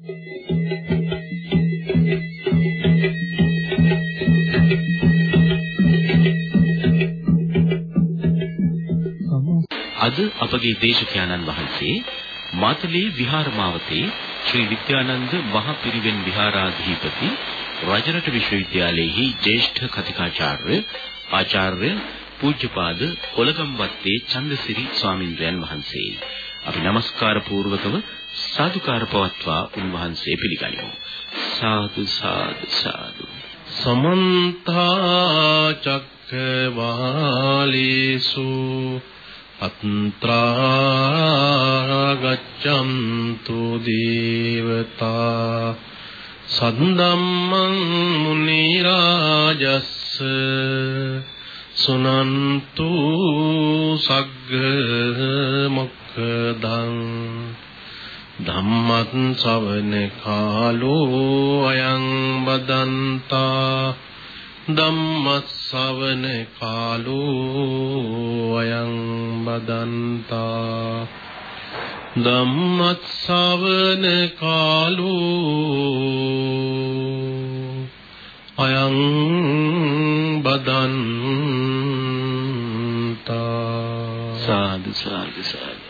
අද අපගේ දේශකයන්න් වහන්සේ මාතලේ විහාරමාවතේ ශ්‍රී විද්‍යානන්ද මහපිරිවෙන් විහාරාධිපති රජරට විශ්වවිද්‍යාලයේහි ජ්‍යෙෂ්ඨ කතිකාචාර්ය ආචාර්ය පූජ්‍යපාද කොලගම්වත්තේ චන්දසිරි ස්වාමින්ද්‍රයන් වහන්සේ. අපි নমස්කාර පූර්වකව සාදුකාර පවත්වා උන්වහන්සේ පිළිගනිමු. සාදු සාදු සාදු. සමන්ත චක්කවාලේසු අත්‍රා ගච්ඡන්තු දේවතා සද්දම්මං මුනි රාජස්ස සුනන්තු සග්ග මොක්ඛදං ධම්මත් ශවන කාලෝ අයං බදන්තා ධම්මත් ශවන කාලෝ අයං බදන්තා ධම්මත් ශවන කාලෝ අයං බදන්තා සාදු සාදු සාදු.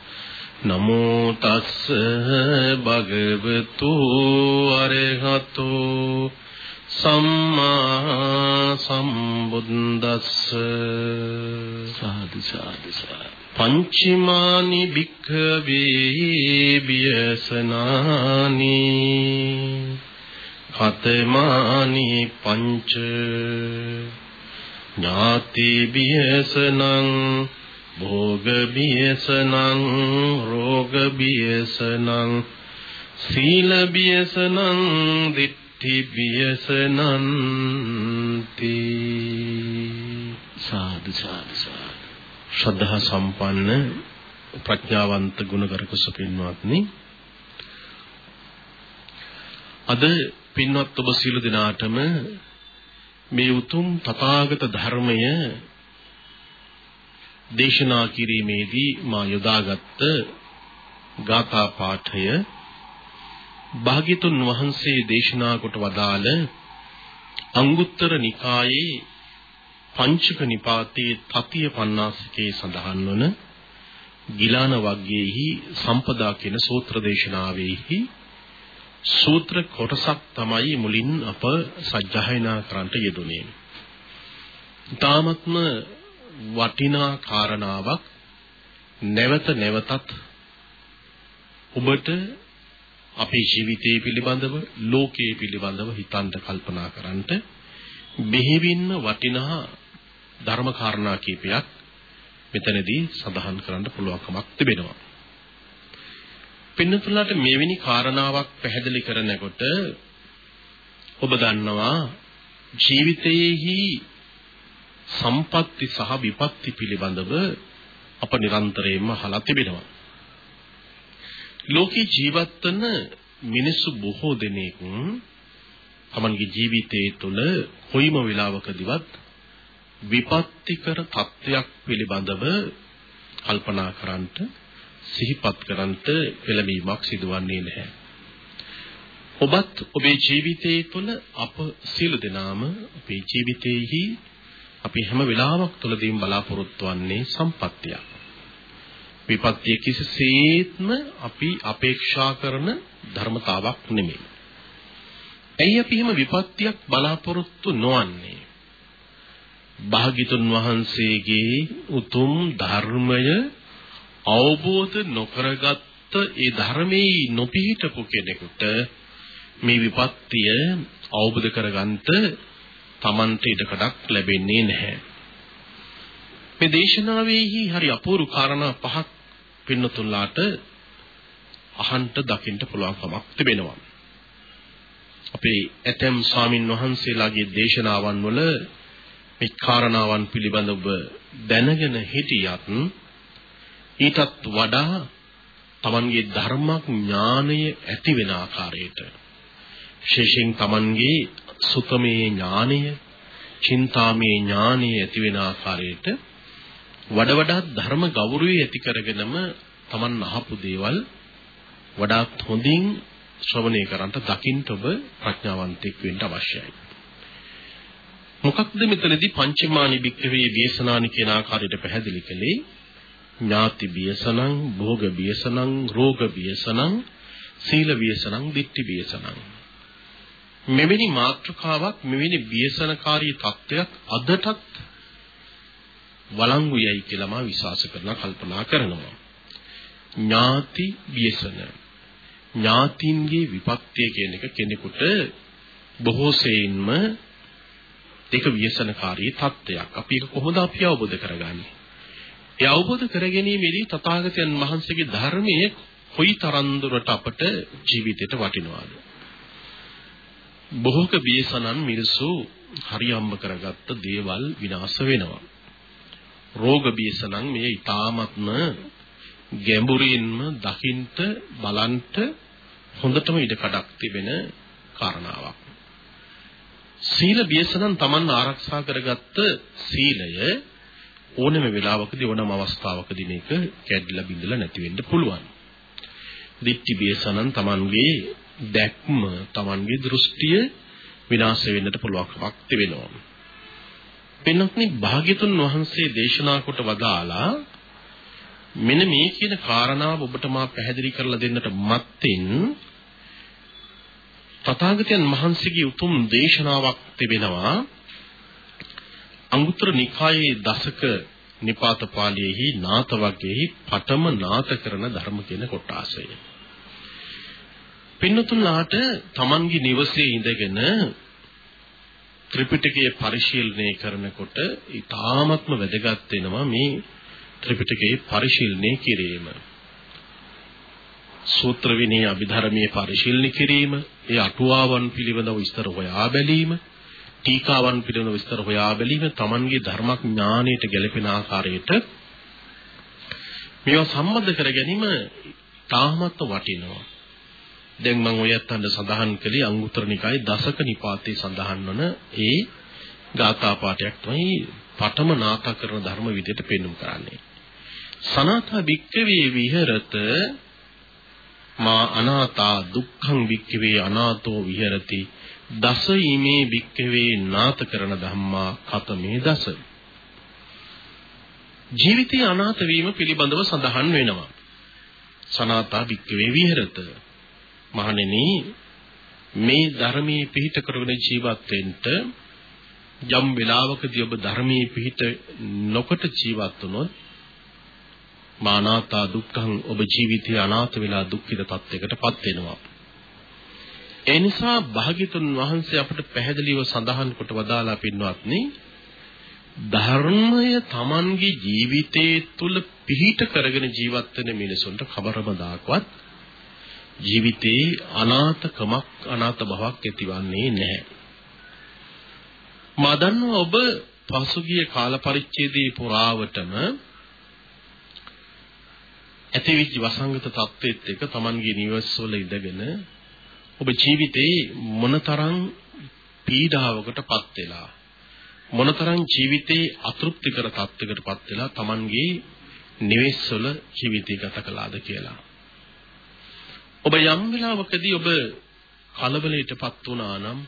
නමෝ තස්ස භගවතු අරහතෝ සම්මා සම්බුද්දස්ස සාදු සාදු පංචමානි භික්ඛවේ බියසනානි කතමානි පංච ඥාති බියසනං භෝග බියසනං රෝග බියසනං සීල බියසනං දිට්ඨි බියසනං තී. සාදු සාදු ශ්‍රද්ධා සම්පන්න ප්‍රඥාවන්ත ගුණගරුක සුපින්වත්නි අද පින්වත් ඔබ සියලු දෙනාටම මේ උතුම් තථාගත ධර්මය දේශනා කිරීමේදී මා යොදාගත් ගාථා පාඨය භාග්‍යතුන් වහන්සේ දේශනා කොට වදාළ අංගුත්තර නිකායේ පංචක නිපාතයේ තතිය පඤ්ඤාසිකේ සඳහන් වන ගිලාන වග්ගයේහි සම්පදා කියන සූත්‍ර දේශනාවෙහි සූත්‍ර කොටසක් තමයි මුලින් අප සජ්ජායනා කරන්නට යෙදුනේ. ඊ타මත්ම වටිනා කාරණාවක් නැවත නැවතත් ඔබට අපේ ජීවිතය පිළිබඳව ලෝකයේ පිළිබඳව හිතන්න කල්පනා කරන්නට බෙහෙවින්ම වටිනා ධර්ම කාරණා කීපයක් මෙතනදී සඳහන් කරන්න පුළුවන්කමක් තිබෙනවා. පින්නතුලාට මෙවැනි කාරණාවක් පැහැදිලි කරනකොට ඔබ දන්නවා ජීවිතයේහි සම්පatti සහ විපත්ති පිළිබඳව අප නිරන්තරයෙන්ම අහලා තිබෙනවා. ලෝකේ ජීවත් වන මිනිස්සු බොහෝ දෙනෙක් තමන්ගේ ජීවිතයේ තුළ කොයිම වෙලාවකදීවත් විපත්තිකර තත්වයක් පිළිබඳව කල්පනා කරන්නට සිහිපත් කරන්නට පෙළඹීමක් සිදුවන්නේ නැහැ. ඔබත් ඔබේ ජීවිතයේ තුළ අප සියලු දෙනාම අපේ ජීවිතයේහි අපි හැම වෙලාවක් තුළදීම බලාපොරොත්තු වෙන්නේ සම්පත්තියක්. විපත්තිය කිසිසේත්ම අපි අපේක්ෂා කරන ධර්මතාවක් නෙමෙයි. ඇයි අපි එහෙම විපත්තියක් බලාපොරොත්තු නොවන්නේ? භාග්‍යතුන් වහන්සේගේ උතුම් ධර්මය අවබෝධ නොකරගත්ත ඒ ධර්මයේ නොපිහිටපු කෙනෙකුට මේ විපත්තිය අවබෝධ කරගන්නට Tamante ඉඩකඩක් ලැබෙන්නේ නැහැ. මේ දේශනාවේහි හරි අපූර්ව කාරණා පහක් පින්නතුන්ලාට අහන්ට දකින්න පුළුවන්කමක් තිබෙනවා. අපේ ඇතම් ස්වාමින් වහන්සේලාගේ දේශනාවන් වල මේ කාරණාවන් පිළිබඳව දැනගෙන හිටියත් ඊටත් වඩා Tamanගේ ධර්මඥානය ඇති වෙන ආකාරයට විශේෂයෙන් Tamanගේ සුතමේ ඥානය, චින්තාමේ ඥානය ඇති වෙන ආකාරයට වඩ වඩාත් ධර්ම ගෞරවය ඇති කරගෙනම Taman අහපු දේවල් වඩාත් හොඳින් ශ්‍රවණය කරන්ට දකින්න ඔබ ප්‍රඥාවන්තෙක් වෙන්න අවශ්‍යයි. මොකක්ද මෙතනදී පංචමානි භික්කවේ වියසනානි කියන ආකාරයට පැහැදිලි කළේ ඥාති වියසනං, භෝග වියසනං, රෝග වියසනං, සීල වියසනං, ditthi වියසනං. මෙවැනි මාත්‍රකාවක් මෙවැනි වියසනකාරී තත්ත්වයක් අදටත් වළංගු යයි කියලා මා විශ්වාස කරනවා කල්පනා කරනවා. ඥාති වියසන ඥාතින්ගේ විපත්‍ය කියන එක කෙනෙකුට බොහෝ සෙයින්ම ඒක ව්‍යසනකාරී තත්ත්වයක්. අපි ඒක කොහොමද අපි අවබෝධ කරගන්නේ? ඒ අවබෝධ කරගැනීමේදී තථාගතයන් වහන්සේගේ ධර්මයේ කොයි තරම් දුරට අපට ජීවිතයට වටිනවද? බොහෝක ව්‍යසනන් මිනිසු හරියම්ම කරගත්ත දේවල් විනාශ වෙනවා. රෝග ව්‍යසනන් මේ ඊ타ත්ම ගැඹුරින්ම දකින්ට බලන්ට හොඳටම ඉඩ කඩක් තිබෙන කාරණාවක්. සීල බියසනම් Taman ආරක්ෂා කරගත්ත සීලය ඕනෑම වෙලාවකදී ඕනෑම අවස්ථාවකදී මේක කැඩිලා බිඳලා නැති වෙන්න පුළුවන්. දිට්ඨි බියසනම් Tamanගේ දැක්ම, Tamanගේ දෘෂ්ටිය විනාශ වෙන්නට පුළුවන්කමක් තිබෙනවා. වෙනත්නි භාග්‍යතුන් වහන්සේ දේශනා කොට වදාලා මෙන්න මේ කියන කාරණාව ඔබට මා පැහැදිලි කරලා දෙන්නට මත්තෙන් තථාගතයන් වහන්සේගේ උතුම් දේශනාවක් තිබෙනවා අංගුත්තර නිකායේ දසක නිපාත පාළියේහි නාත වර්ගයේහි පඨම නාත කරන ධර්ම කියන කොටාසය. පින්නතුන්ලාට Tamanගේ නිවසේ ඉඳගෙන ත්‍රිපිටකය පරිශීලනය කරනකොට ඊ타ත්ම වැදගත් වෙනවා මේ ත්‍රිපිටකයේ පරිශීලනය කිරීම. සූත්‍ර විනය අභිධර්මයේ පරිශීලනය කිරීම, ඒ අටුවාවන් පිළිබඳව විස්තර හොයා බැලීම, ටීකාවන් පිළිබඳව විස්තර හොයා බැලීම Tamanගේ ධර්මඥානයට ගැලපෙන ආකාරයට මේවා සම්බන්ධ කර ගැනීම තාමත් වටිනවා. දැන් මම ඔය අතන්ද සඳහන් කළේ අංගුත්තර නිකායේ දසක නිපාතේ සඳහන් වන ඒ ගාථා පාඨයක් තමයි පඨම නාථ කරන ධර්ම විදිහට පෙන්වු කරන්නේ. සනාථා භික්කවේ විහෙරත මා අනාතා දුක්ඛං භික්කවේ අනාතෝ විහෙරති. දස ීමේ භික්කවේ නාත කරන ධම්මා කතමේ දස. ජීවිතයේ අනාත වීම පිළිබඳව සඳහන් වෙනවා. සනාතා භික්කවේ විහෙරත. මහණෙනි මේ ධර්මයේ පිහිට කරගෙන ජීවත් වෙන්න යම් වෙලාවකදී ඔබ ධර්මයේ පිහිට නොකොට ජීවත් වුණොත් මානාතා දුක්ඛං ඔබ ජීවිතය අනාථ වෙලා දුක්ඛිත තත්යකටපත් වෙනවා. ඒ නිසා භාග්‍යතුන් වහන්සේ අපට පැහැදිලිව සඳහන් කොට වදාලා පින්වත්නි ධර්මය Tamanගේ ජීවිතයේ තුල පිහිට කරගෙන ජීවත් වෙන මිනිසුන්ට කවරම දාකවත් ජීවිතේ අනාථකමක් අනාථ බවක් ඇතිවන්නේ නැහැ. මා දන්නවා ඔබ පසුගිය කාල පරිච්ඡේදයේ පුරාවටම ඇතිවිච්ච වසංගත තත්ත්වෙත් එක්ක Tamanගේ නිවස්වල ඉඳගෙන ඔබ ජීවිතේ මොනතරම් පීඩාවකටපත් වෙලා මොනතරම් ජීවිතේ අතෘප්තිකර තත්ත්වයකටපත් වෙලා Tamanගේ නිවෙස්වල ජීවිතය ගත කළාද කියලා. ඔබ යම් වෙලාවකදී ඔබ කලබලයටපත් වුණා නම්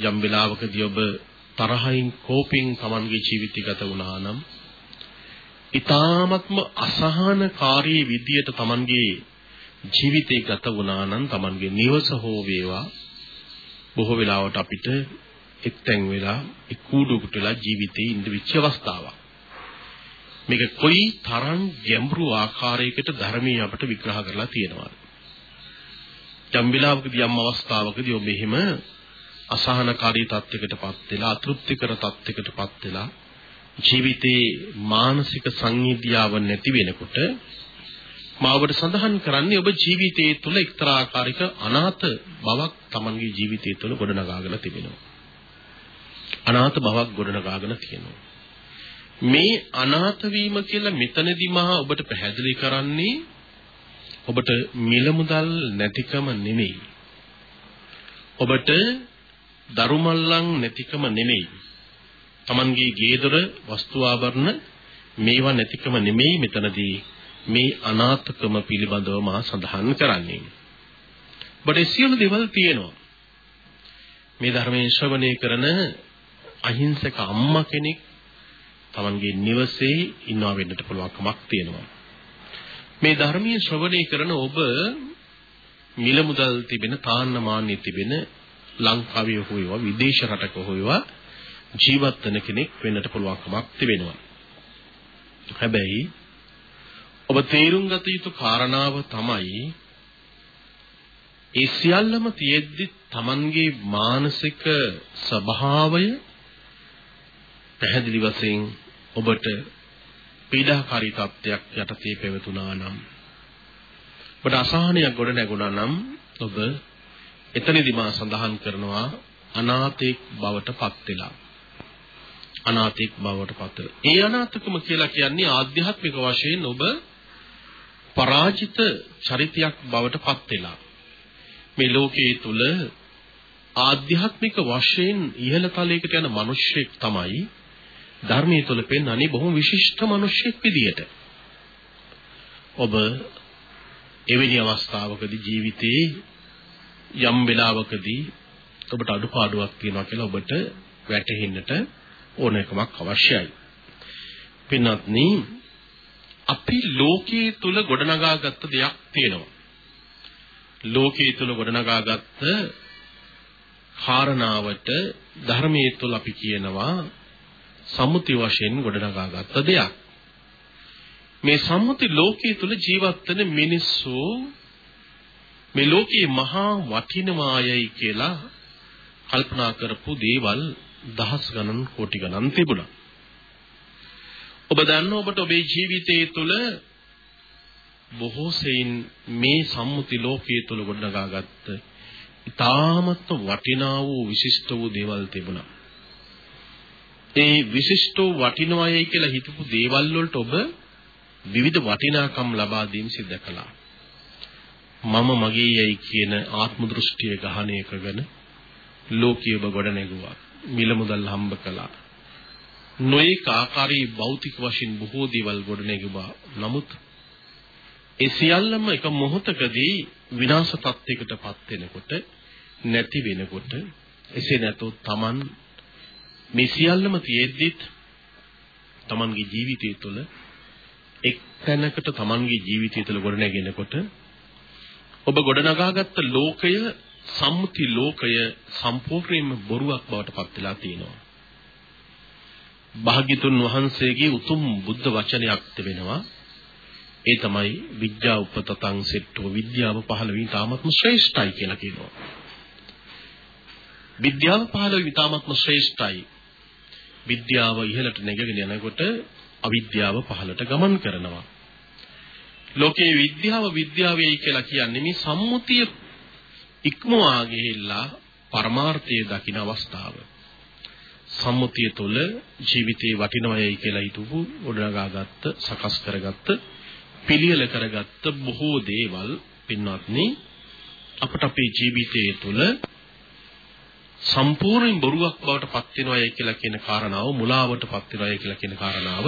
යම් වෙලාවකදී ඔබ තරහින් කෝපින් Tamanගේ ජීවිතය ගත වුණා නම් ඊ타ත්ම අසහනකාරී විදියට Tamanගේ ජීවිතේ ගත වුණා නම් Tamanගේ නිවස හෝ වේවා බොහෝ වෙලාවට අපිට එක්තැන් වෙලා ඒ කූඩුවකට වෙලා ජීවිතේ ඉඳ විච්ච අවස්ථාවක්. මේක කොයි තරම් ගැඹුරු ආකාරයකට ධර්මයේ අපට විග්‍රහ කරලා තියෙනවද? යම් වෙලාවකදී යම් අවස්ථාවකදී ඔබ මෙහිම අසහනකාරී තත්යකටපත් වෙලා අතෘප්තිකර තත්යකටපත් වෙලා ජීවිතේ මානසික සංහිඳියාව නැති වෙනකොට මාවට සඳහන් කරන්නේ ඔබ ජීවිතයේ තුල එක්තරා ආකාරයක අනාථ බවක් Tamanගේ ජීවිතය තුළ ගොඩනගාගෙන තිබෙනවා. අනාථ බවක් ගොඩනගාගෙන තියෙනවා. මේ අනාථ වීම කියලා මෙතනදී මහා ඔබට පැහැදිලි කරන්නේ ඔබට මිල මුදල් නැතිකම නෙමෙයි. ඔබට දරුමල්ලන් නැතිකම නෙමෙයි. Tamanගේ ගේදොර වස්තු ආභරණ මේවා නැතිකම නෙමෙයි මෙතනදී මේ අනාථකම පිළිබඳව මා සඳහන් කරන්නේ. ඔබට සියලු දේවල් තියෙනවා. මේ ධර්මයේ ශ්‍රවණය කරන අහිංසක අම්මා කෙනෙක් Tamanගේ නිවසේ ඉන්නවා වෙන්නට පුළුවන්කමක් තියෙනවා. මේ ධර්මයේ ශ්‍රවණය කරන ඔබ මිල මුදල් තිබෙන තාන්න මාන්‍ය තිබෙන ලංකාවේ හොයවා විදේශ රටක හොයවා ජීවත් වෙන කෙනෙක් වෙන්නට පුළුවන්කමක් තිබෙනවා. හැබැයි ඔබ තේරුම් ගත යුතු කාරණාව තමයි ඒ සියල්ලම තියෙද්දි Tamanගේ මානසික ස්වභාවය පැහැදිලි වශයෙන් ඔබට පීඩාකාරී තත්ත්වයක් යටතේ පැවතුනා නම් ඔබට අසහනයක් ගොඩ නැගුණා නම් ඔබ එතනදී මා සඳහන් කරනවා අනාථෙක් බවට පත් වෙලා අනාථෙක් බවට පත් වෙලා. ඒ අනාථකම කියලා කියන්නේ ආධ්‍යාත්මික වශයෙන් ඔබ පරාජිත චරිතයක් බවට පත් වෙලා. මේ ලෝකයේ තුල ආධ්‍යාත්මික වශයෙන් ඉහළ තලයකට යන මිනිසෙක් තමයි ධර්මයේ තුල පෙන්වන්නේ බොහොම විශිෂ්ට මිනිසෙක් විදියට. ඔබ එවැනි අවස්ථාවකදී ජීවිතේ යම් වෙලාවකදී ඔබට අඩුපාඩුවක් තියෙනවා කියලා ඔබට වැටහෙන්නට ඕනෑකමක් අවශ්‍යයි. පින්වත්නි අපි ලෝකයේ තුල ගොඩනගාගත්ත දෙයක් තියෙනවා. ලෝකයේ තුල ගොඩනගාගත්ත කාරණාවට ධර්මයේ තුල අපි කියනවා සම්මුති වශයෙන් ගොඩනගාගත්ත දෙයක්. මේ සම්මුති ලෝකයේ තුල ජීවත් වෙන මිනිස්සු මේ ලෝකේ මහා වටිනමායයි කියලා කල්පනා කරපු දේවල් දහස් ගණන් කෝටි ගණන් තිබුණා. ඔබ දන්න ඔබට ඔබේ ජීවිතයේ තුල බොහෝ සෙයින් මේ සම්මුති ලෝකයේ තුල ගොඩනගාගත්ත ඉතාමත් වටිනා වූ විශිෂ්ට වූ දේවල් තිබුණා. ඒ විශිෂ්ට වටිනවයයි කියලා හිතපු දේවල් වලට ඔබ විවිධ වටිනාකම් ලබා දීම සිදු කළා. මම මගේ යයි කියන ආත්ම දෘෂ්ටිය ගහණය කරගෙන ලෝකීය ඔබ ගොඩ නැගුවා. මිල මුදල් හම්බ කළා. නොඑක ආකාරී භෞතික වශයෙන් බොහෝ දේවල් ගොඩ නැගුවා. නමුත් ඒ සියල්ලම එක මොහොතකදී විනාශ තත්යකටපත් වෙනකොට නැති වෙනකොට එසේ නැතොත් Taman මේ සියල්ලම තියෙද්දිත් Tamanගේ ජීවිතය තුළ එක් තැනකට Tamanගේ ජීවිතය තුළ ගොඩනැගෙනකොට ඔබ ගොඩනගාගත්ත ලෝකය සම්මුති ලෝකය සම්පූර්ණයෙන්ම බොරුවක් බවට පත් වෙලා තියෙනවා. භාග්‍යතුන් වහන්සේගේ උතුම් බුද්ධ වචනයක් තිබෙනවා. ඒ තමයි විද්‍යා උපතතං සෙට්ටෝ විද්‍යාව පහළ වී තාමත්ම ශ්‍රේෂ්ඨයි කියලා කියනවා. විද්‍යාව පහළ වී තාමත්ම ශ්‍රේෂ්ඨයි. විද්‍යාව ඉහළට නැගගෙන යනකොට අවිද්‍යාව පහළට ගමන් කරනවා. ලෝකේ විද්‍යාව විද්‍යාවයි කියලා කියන්නේ මේ සම්මුතිය ඉක්මවා ගිහිල්ලා පරමාර්ථය දකින අවස්ථාව. සම්මුතිය තුළ ජීවිතේ වටිනවයයි කියලා හිතපු උඩනගාගත්ත සකස් කරගත්ත පිළියෙල කරගත්ත බොහෝ දේවල් පින්වත්නි අපට අපේ ජීවිතයේ තුළ සම්පූර්ණ බොරුවක් බවට පත් වෙනවයි කියලා කියන කාරණාව මුලාවට පත් වෙනවයි කියලා කියන කාරණාව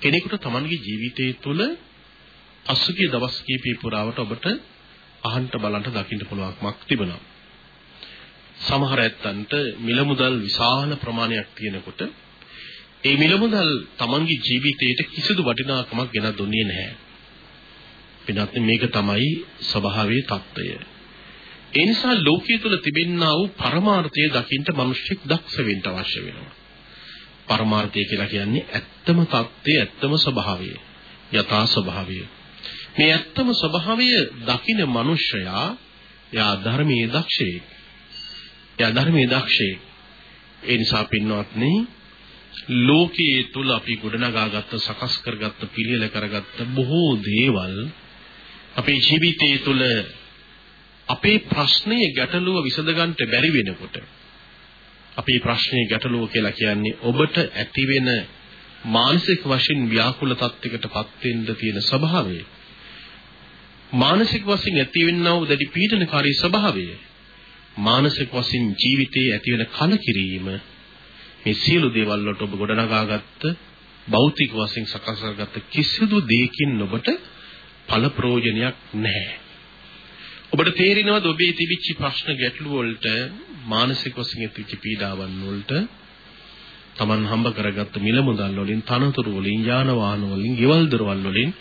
කෙනෙකුට Tamanගේ ජීවිතයේ තුල අසුගිය දවස් කීපේ පුරාවට ඔබට අහන්න බලන්න දකින්න පුළුවන්කමක් තිබෙනවා. සමහර ඇත්තන්ට මිලමුදල් විශාල ප්‍රමාණයක් තියෙනකොට ඒ මිලමුදල් Tamanගේ ජීවිතයට කිසිදු වටිනාකමක් ගෙන දුන්නේ නැහැ. වෙනත් මේක තමයි ස්වභාවයේ తত্ত্বය. ඒ නිසා ලෝකයේ තුල තිබෙන්නා වූ පරමාර්ථය දකින්න මිනිස්සෙක් දක්ෂ වෙන්න අවශ්‍ය වෙනවා. පරමාර්ථය කියලා කියන්නේ ඇත්තම தත්ත්වය, ඇත්තම ස්වභාවය, යථා ස්වභාවය. මේ ඇත්තම ස්වභාවය දකින මිනිසයා යා ධර්මයේ දක්ෂයෙක්. යා ධර්මයේ දක්ෂයෙක්. ඒ නිසා පින්වත්නි ලෝකයේ තුල අපි ගොඩනගාගත්ත සකස් කරගත්ත පිළිල කරගත්ත බොහෝ දේවල් අපේ ජීවිතයේ තුල අපේ ප්‍රශ්නයේ ගැටලුව විසඳගන්න බැරි වෙනකොට අපේ ප්‍රශ්නේ ගැටලුව කියලා කියන්නේ ඔබට ඇතිවෙන මානසික වශයෙන් ව්‍යාකූල තත්යකටපත් වෙන්න තියෙන ස්වභාවය. මානසික වශයෙන් ඇතිවෙනා වූ දැඩි පීඩනකාරී ස්වභාවය. මානසික වශයෙන් ජීවිතයේ ඇතිවෙන කලකිරීම මේ සියලු දේවල් වලට ඔබ ගොඩනගාගත්ත භෞතික වශයෙන් සකස් කරගත්ත කිසිදු දෙයකින් ඔබට ඵල ප්‍රයෝජනයක් නැහැ. ඔබට තේරෙනවද ඔබේ තිබිච්ච ප්‍රශ්න ගැටලු වලට මානසික වශයෙන් තිබිච්ච පීඩාවන් වලට Taman හම්බ කරගත්ත මිල මුදල් වලින් තනතුරු වලින් යාන වාහන වලින් ගෙවල් දොරවල් වලින්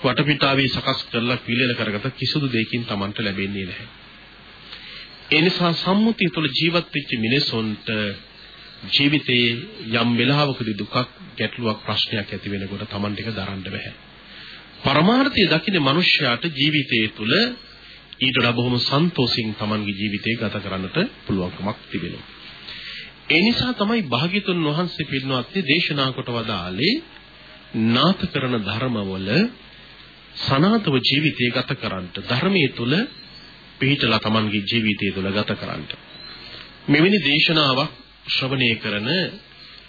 වටපිටාවේ සකස් කරලා පිළිල කරගත කිසිදු දෙයකින් Tamanට ලැබෙන්නේ නැහැ. ඒ නිසා සම්මුතිය තුළ ජීවත් වෙච්ච මිනිසොන්ට ජීවිතයේ යම් වෙලාවකදී දුකක් ගැටලුවක් ප්‍රශ්නයක් ඇති වෙනකොට Taman ටික දරන්න බෑ. පරමාර්ථය දකින්න මිනිස්යාට ජීවිතයේ තුල ඊට වඩා බොහොම සන්තෝෂින් Tamanගේ ජීවිතය ගත කරන්නට පුළුවන්කමක් තිබෙනවා. ඒ නිසා තමයි භාග්‍යතුන් වහන්සේ පින්වත්නි දේශනා කොට වදාළේ නාථ කරන ධර්මවල සනාතව ජීවිතය ගත කරන්නට ධර්මයේ තුල පිහිටලා Tamanගේ ජීවිතය තුල ගත කරන්නට. මෙවැනි දේශනාවක් ශ්‍රවණය කරන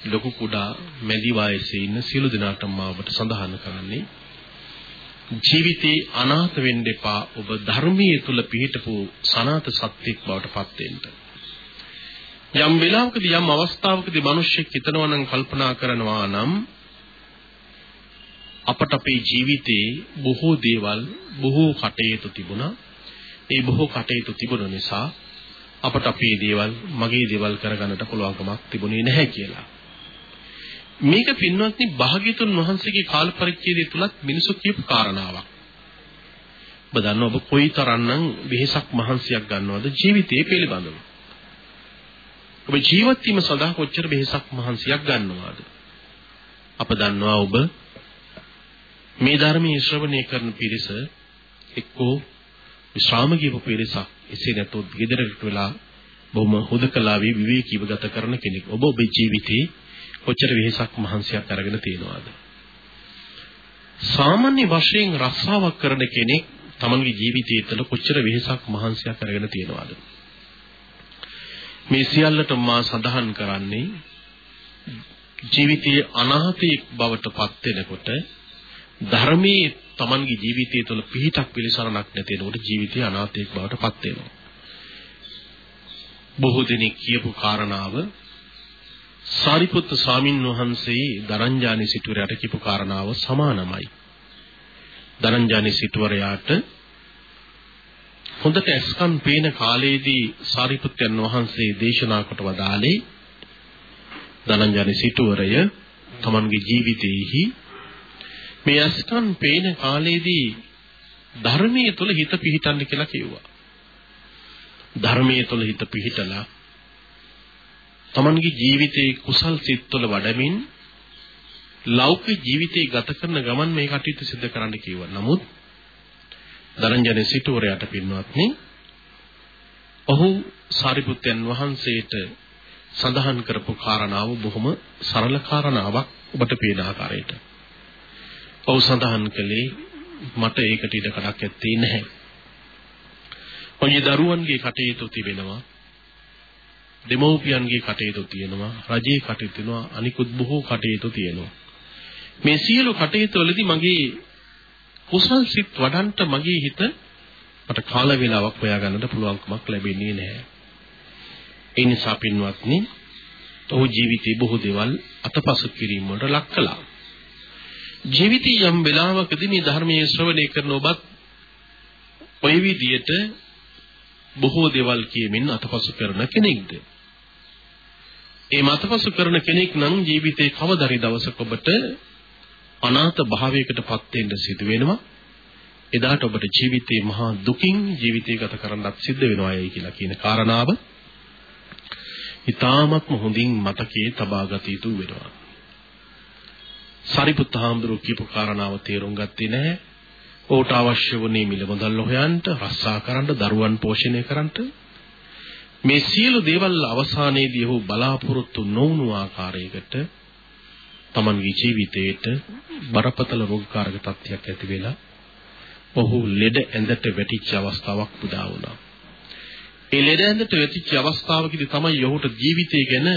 ලොකු කුඩා මැදි වයසේ ඉන්න සියලු දෙනාටම මාවට සඳහන් කරන්නේ ජීවිතේ අනාථ වෙන්න එපා ඔබ ධර්මයේ තුල පිහිටපු සනාත සත්‍යෙක් බවට පත් වෙන්න. යම් වෙලාවකදී යම් අවස්ථාවකදී මිනිස්සෙක් හිතනවා නම් කල්පනා කරනවා නම් අපට අපේ ජීවිතේ බොහෝ දේවල් බොහෝ කටයුතු තිබුණා. ඒ බොහෝ කටයුතු තිබුණ නිසා අපට අපේ දේවල් මගේ දේවල් කරගන්නට පුළුවන්කමක් තිබුණේ නැහැ කියලා. මේක පින්වත්නි භාග්‍යතුන් වහන්සේගේ කාල පරිච්ඡේදය තුලත් මිනිසු කියපු කාරණාවක්. ඔබ දන්නවා ඔබ කොයිතරම්නම් වෙහෙසක් මහන්සියක් ගන්නවද ජීවිතයේ පිළිබඳව. ඔබ ජීවත් වීම සඳහා කොච්චර වෙහෙසක් මහන්සියක් ගන්නවද? අප දන්නවා ඔබ මේ ධර්මයේ ශ්‍රවණය කරන පිරිස එක්කෝ විශ්‍රාම ගියපු පිරිසක් එසේ නැතොත් ගෙදරට වෙලා බොහොම හුදකලාවේ විවේකීව ගත කරන කෙනෙක්. ඔබ ඔබේ ජීවිතේ කොච්චර වෙහෙසක් මහන්සියක් අරගෙන තියෙනවද? සාමාන්‍ය වශයෙන් රස්සාවක් කරන කෙනෙක් තමන්ගේ ජීවිතය තුළ කොච්චර වෙහෙසක් මහන්සියක් අරගෙන තියෙනවද? මේ සියල්ලට මා සඳහන් කරන්නේ ජීවිතයේ අනාථයක් බවට පත් වෙනකොට ධර්මයේ තමන්ගේ ජීවිතය තුළ පිහිටක් පිළිසරණක් නැති වෙනකොට ජීවිතය අනාථයක් බවට පත් වෙනවා. බොහෝ දෙනෙක් කියපු කාරණාව සාරිපුත්තු ස්වාමින් වහන්සේ දරංජානි සිටුවරයාට කියපු කාරණාව සමානමයි. දරංජානි සිටුවරයාට හොඳට ඇස්කම් පේන කාලයේදී සාරිපුත්යන් වහන්සේ දේශනා කොට වදාළේ දරංජානි සිටුවරය තමන්ගේ ජීවිතයේහි මේ අස්කම් පේන කාලේදී ධර්මයේ තුල හිත පිහිටන්න කියලා කිව්වා. ධර්මයේ තුල හිත පිහිටලා තමන්ගේ ජීවිතයේ කුසල් සිත්වල වඩමින් ලෞකික ජීවිතය ගත කරන ගමන් මේ කටයුතු සිදු කරන්න කිව්වා. නමුත් දරංජනේ සිටුවරයාට පින්වත්නි ඔහු සාරිපුත්යන් වහන්සේට සඳහන් කරපු කාරණාව බොහොම සරල කාරණාවක් ඔබට පේන ආකාරයට. ඔහු සඳහන් කළේ මට ඒකට ඉඩ කඩක් ඇත්තේ නැහැ. ඔය දරුවන්ගේ කටයුතු තිබෙනවා. දෙමව්පියන්ගේ කටයුතු තියෙනවා. රජයේ කටයුතු තියෙනවා. අනිකුත් බොහෝ කටයුතු තියෙනවා. මේ සියලු කටයුතු වලදී මගේ කුසල් සිත් වඩන්ට මගේ හිත මට කාල වේලාවක් හොයාගන්නට පුළුවන්කමක් ලැබෙන්නේ නැහැ. ඒ නිසා පින්වත්නි, ඔහු ජීවිතේ බොහෝ දේවල් අතපසු කිරීම වලට ලක් කළා. ජීවිතී යම් වෙලාවකදී මේ ධර්මයේ ශ්‍රවණය කරන ඔබත් ඔය විදියට බොහෝ දේවල් කියමින් අතපසු කරන කෙනෙක්ද? ඒ මතපසු කරන කෙනෙක් නම් ජීවිතේ කවදාරි දවසක ඔබට අනාථ භාවයකටපත් වෙන්න සිදු වෙනවා. එදාට ඔබට ජීවිතේ මහා දුකින් ජීවිතය ගත කරන්නත් සිද්ධ වෙනවායි කියලා කියන කාරණාව ඊ타මත්ම හොඳින් මතකයේ තබා ගත යුතු වෙනවා. සරිපුත්ත හාමුදුරුවෝ කියපු කාරණාව තේරුම් ගත්තේ නැහැ. ඔහුට අවශ්‍ය වුණේ මිල මුදල් හොයන්න, රස්සා කරන්න, දරුවන් පෝෂණය කරන්න. මේ සියලු දේවල් අවසානයේදී ඔහු බලාපොරොත්තු නොවුණු ආකාරයකට තමන්ගේ ජීවිතේට බරපතල රෝගකාරක තත්ත්වයක් ඇති වෙලා ඔහු ලෙඩ ඇඳට වැටිච්ච අවස්ථාවක් පුදා වුණා. ඒ ලෙඩ ඇඳට වෙතිච්ච අවස්ථාවකදී තමයි ඔහුට ජීවිතය ගැන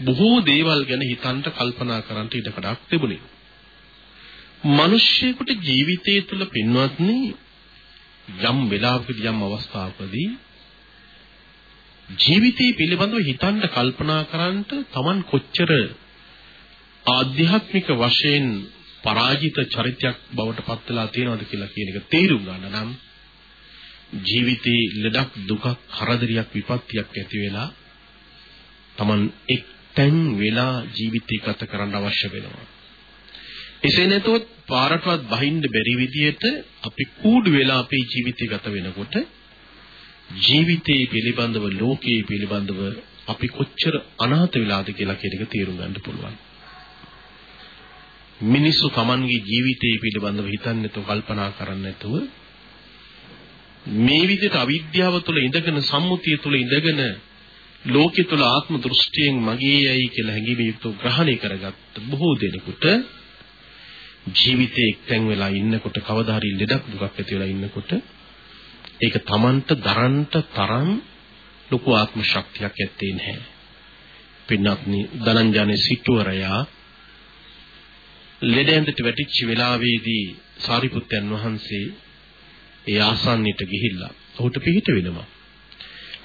බොහෝ දේවල් ගැන හිතන්න කල්පනා කරන්න ඉඩකඩක් තිබුණේ. මිනිස්සෙකුට ජීවිතය තුළ පින්වත්නි යම් වෙලාවකදී යම් අවස්ථාවකදී ජීවිතය පිළිබඳව හිතන්න කල්පනා කරන්නට Taman කොච්චර ආධ්‍යාත්මික වශයෙන් පරාජිත චරිතයක් බවට පත් වෙලා තියෙනවද කියලා කියන එක තේරුම් ගන්න නම් ජීවිතේ ලෙඩක් දුකක් කරදරයක් විපත්තියක් ඇති වෙලා Taman එක්තැන් වෙලා ජීවිතය ගත කරන්න අවශ්‍ය වෙනවා. එසේ නැතොත් පාරටවත් බහින්න බැරි විදියට අපි කූඩු වෙලා අපේ ජීවිතය ගත වෙනකොට ජීවිතේ පිළිබඳව ලෝකයේ පිළිබඳව අපි කොච්චර අනාථ වෙලාද කියලා කියන එක තේරුම් ගන්න පුළුවන්. මිනිස්සු Tamanගේ ජීවිතය පිළිබඳව හිතන්නේ නැතුව කල්පනා කරන්නේ නැතුව මේ විදිහට අවිද්‍යාව තුළ ඉඳගෙන සම්මුතිය තුළ ඉඳගෙන ලෝකෙ තුළ ආත්ම දෘෂ්ටියෙන් මගේ යයි කියලා හැඟීම යුක්තව ග්‍රහණය කරගත්ත බොහෝ දෙනෙකුට ජීවිතේ එක්තැන් වෙලා ඉන්නකොට කවදා හරි ලෙඩක් දුකක් ඇති වෙලා ඉන්නකොට ඒක Tamanට දරන්නට තරම් ලොකු ආත්ම ශක්තියක් ඇත්තේ නැහැ. පින්වත්නි ධනංජානේ සිටුවරයා ලෙඩෙන්දට වැටිච්ච වෙලාවේදී සාරිපුත්තයන් වහන්සේ ඒ ආසන්නයට ගිහිල්ලා ඔහුට පිහිට වෙනවා.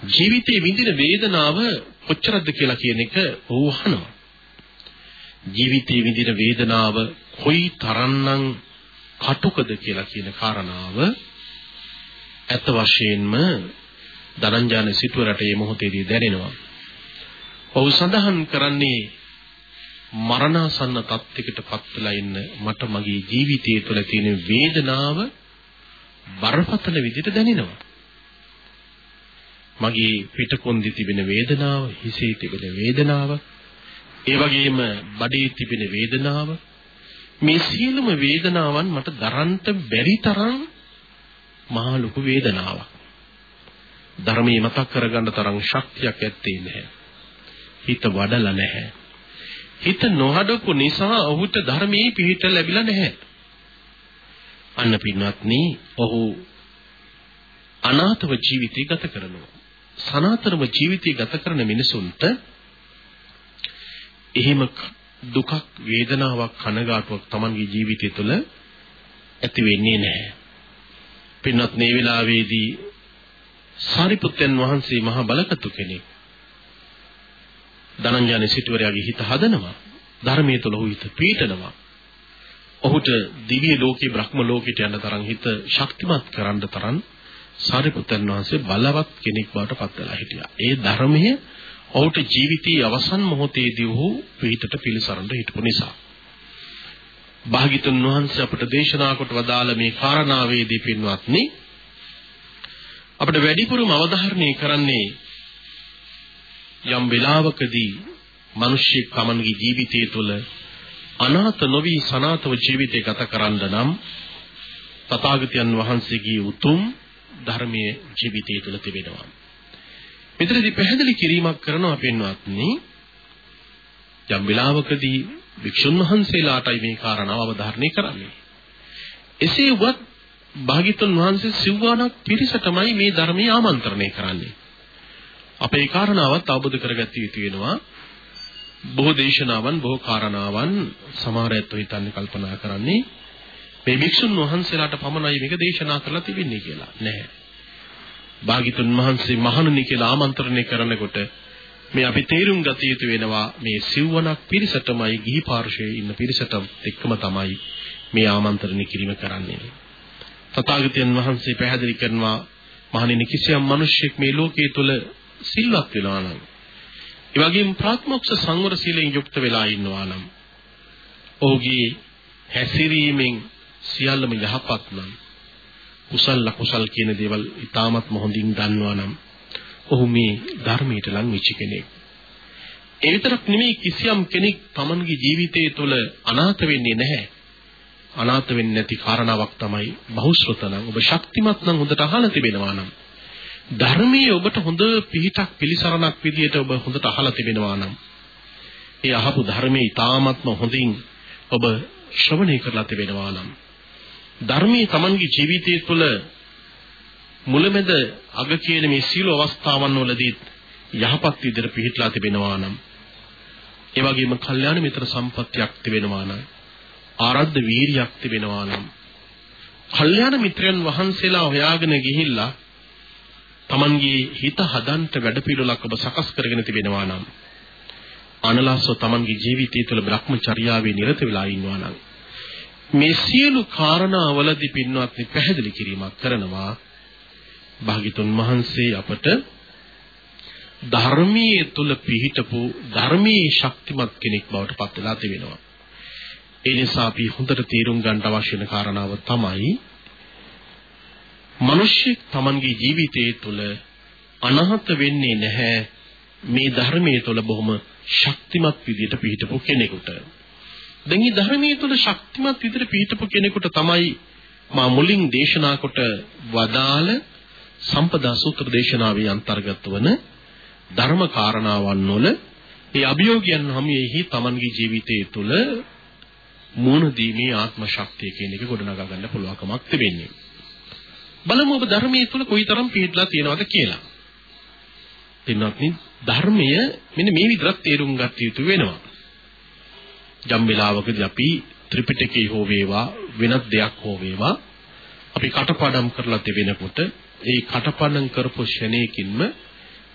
ජීවිතයේ විඳින වේදනාව කොච්චරද කියලා කියන එක ඔහු අහනවා. ජීවිතයේ විඳින වේදනාව කොයි තරම්නම් කටුකද කියලා කියන කාරණාව ඇත්ත වශයෙන්ම දනංජාන සිටුවරට මේ මොහොතේදී දැනෙනවා. ඔහු සඳහන් කරන්නේ මරණාසන්න තත්යකට පත් වෙලා ඉන්න මට මගේ ජීවිතය තුළ තියෙන වේදනාව බරපතල විදිහට දැනෙනවා. මගේ පිටකොන්දේ තිබෙන වේදනාව, හිසේ තිබෙන වේදනාව, ඒ වගේම බඩේ තිබෙන වේදනාව මේ සියලුම වේදනාවන් මට දරන්න බැරි තරම් මහා ලොකු වේදනාවක්. ධර්මයේ මතක් කරගන්න තරම් ශක්තියක් ඇත්තේ නැහැ. හිත වඩලා නැහැ. හිත නොහඩපු නිසා ඔහුට ධර්මයේ පිහිට ලැබිලා නැහැ. අන්න පින්වත්නි, ඔහු අනාථව ජීවිතය ගත කරනවා. සනාතනව ජීවිතය ගත කරන මිනිසුන්ට එහෙම දුකක්, වේදනාවක්, කනගාටුවක් Tamanගේ ජීවිතය තුළ ඇති වෙන්නේ නැහැ. පින්වත් මේ වෙලාවේදී සාරිපුත්තයන් වහන්සේ මහා බලකතු කෙනෙක්. ධනංජාන සිටුවරයාගේ හිත හදනවා. ධර්මයේ තුල ඔහු හිත පීඩනවා. ඔහුට දිව්‍ය ලෝකේ බ්‍රහ්ම ලෝකෙට යන්න තරම් හිත ශක්තිමත් කරන්න තරම් සාරිපුත්තයන් වහන්සේ බලවත් කෙනෙක් බවට පත් වෙලා හිටියා. ඒ ධර්මයේ ඔහුට ජීවිතයේ අවසන් මොහොතේදී ඔහු පිටට පිළිසරණ හිටපු නිසා. භාග්‍යතුන් වහන්සේ අපට දේශනා කොට වදාළ මේ කාරණාවේදී පින්වත්නි අපිට වැඩිපුරම අවධාරණය කරන්නේ යම් වෙලාවකදී මිනිස්සෙක් තමන්ගේ ජීවිතය තුළ අනාථ නොවි සනාතව ජීවිතය ගත කරන්න නම් තථාගතයන් වහන්සේගේ උතුම් ධර්මයේ ජීවිතය තුළ තිබෙනවා. මෙතනදී පැහැදිලි කිරීමක් කරනවා පින්වත්නි යම් වෙලාවකදී භික්ෂුන් වහන්සේලාටයි මේ කාරණාව අවධාරණය කරන්නේ. එසේ වත් භාග්‍යතුන් වහන්සේ සිව්වානක් පිරිසටමයි මේ ධර්මයේ ආමන්ත්‍රණය කරන්නේ. අපේ කාරණාවත් අවබෝධ කරගත්ත යුතු වෙනවා. බොහෝ දේශනාවන් බොහෝ කාරණාවන් සමහර අයත් හිතන්නේ කල්පනා කරන්නේ මේ භික්ෂුන් වහන්සේලාට පමණයි මේක දේශනා කරලා තිබෙන්නේ කියලා. නැහැ. භාග්‍යතුන් වහන්සේ මහණුනි කියලා ආමන්ත්‍රණය කරනකොට මේ අපි තේරුම් ගත යුතු වෙනවා මේ සිව්වනක් පිරිසටමයි ගිහි පාර්ශවයේ ඉන්න පිරිසට එක්කම තමයි මේ ආමන්ත්‍රණය කිරීම කරන්නේ. තථාගතයන් වහන්සේ පැහැදිලි කරනවා මහණෙනි කිසියම් මිනිසෙක් මේ ලෝකයේ තුල සිල්වත් වෙනවා නම් ඒ වගේම ප්‍රාත්මෝක්ෂ සංවර සීලෙන් යුක්ත වෙලා ඉන්නවා නම් ඔහුගේ හැසිරීමෙන් සියල්ලම යහපත් නම් කුසල ලකුසල් කියන දේවල් ඊටාත්ම හොඳින් දන්නවා නම් ඔහු මේ ධර්මයට ලං වෙච්ච කෙනෙක්. ඒ විතරක් නෙමෙයි කිසියම් කෙනෙක් Tamanගේ ජීවිතය තුළ අනාථ වෙන්නේ නැහැ. අනාථ වෙන්නේ නැති කාරණාවක් තමයි බහුශ්‍රත නම් ඔබ ශක්තිමත් නම් හොඳට අහලා තිබෙනවා නම් ධර්මයේ ඔබට හොඳ පිහිටක් පිළිසරණක් විදියට ඔබ හොඳට අහලා තිබෙනවා නම් ඒ අහපු ධර්මයේ ඊ타ත්ම හොඳින් ඔබ ශ්‍රවණය කරලා තිබෙනවා නම් ධර්මයේ Tamanගේ ජීවිතය තුළ මුලමෙද අග කියන මේ සීල අවස්ථාවන් වලදී යහපත් විදිහට පිළිట్లా තිබෙනවා නම් ඒ වගේම කල්යාණ මිත්‍ර සම්පත්තියක් තිබෙනවා නම් ආරද්ධ වීරියක් තිබෙනවා නම් කල්යාණ මිත්‍රයන් වහන්සේලා හොයාගෙන ගිහිල්ලා Tamanගේ හිත හදන්ට වැඩපිළිවෙලක් ඔබ සකස් කරගෙන තිබෙනවා නම් අනලස්ව Tamanගේ ජීවිතය තුළ භ්‍රමචර්යාවේ නිරත වෙලා ඉන්නවා නම් මේ සියලු කාරණාවලදී පින්වත්නි පැහැදිලි කිරීමක් කරනවා භාග්‍යතුන් වහන්සේ අපට ධර්මයේ තුල පිහිටපු ධර්මයේ ශක්තිමත් කෙනෙක් බවට පත් වෙලා තිබෙනවා. ඒ නිසා අපි හොඳට තේරුම් ගන්න අවශ්‍ය වෙන කාරණාව තමයි මිනිස්සු තමන්ගේ ජීවිතයේ තුල අනාහත වෙන්නේ නැහැ මේ ධර්මයේ තුල බොහොම ශක්තිමත් විදියට පිහිටපු කෙනෙකුට. දැන් මේ ධර්මයේ තුල ශක්තිමත් විදියට පිහිටපු කෙනෙකුට තමයි මා මුලින් දේශනා කොට වදාළ සම්පදා සූත්‍ර දේශනාවේ අන්තර්ගත වන ධර්ම කාරණාවන් වල ඒ අභියෝගයන් හැමෙහි Tamanගේ ජීවිතයේ තුල මූණ දීමේ ආත්ම ශක්තිය කියන එක ගොඩනගා ගන්න පුළුවන්කමක් තිබෙන්නේ. බලමු ඔබ ධර්මයේ තුල කොයිතරම් පිළිట్లా තියෙනවද කියලා. පින්වත්නි ධර්මය මෙන්න මේ විදිහට තේරුම් ගත යුතු වෙනවා. යම් වෙලාවකදී අපි ත්‍රිපිටකේ හෝ වේවා වෙනත් දෙයක් හෝ වේවා අපි කටපාඩම් කරලා තිබෙනකොට ඒ කටපාඩම් කරපු ෂණයකින්ම